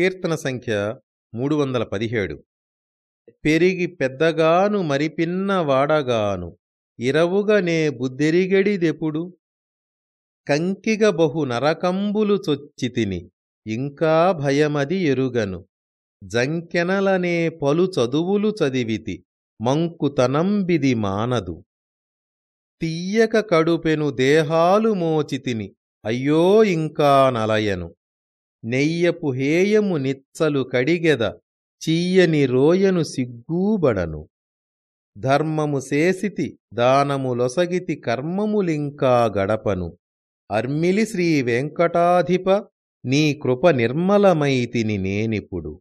కీర్తన సంఖ్య మూడు వందల పదిహేడు పెరిగి పెద్దగాను మరిపిన్న వాడగాను ఇరవుగనే బుద్ధెరిగెడిదెపుడు కంకిగ బహు నరకంబులు చొచ్చితిని ఇంకా భయమది ఎరుగను. జంకెనలనే పలు చదువులు చదివితి మంకుతనంబిది మానదు. తీయక కడుపెను దేహాలు మోచితిని అయ్యో ఇంకా నలయను. నెయ్యపు హేయము నిచ్చలు కడిగెద చీయని రోయను సిగ్గూబడను. ధర్మము సేసితి దానములొసగితి కర్మములింకా గడపను. అర్మిలి శ్రీ వెంకటాధిప నీ కృప నిర్మలమైతిని నేనిపుడు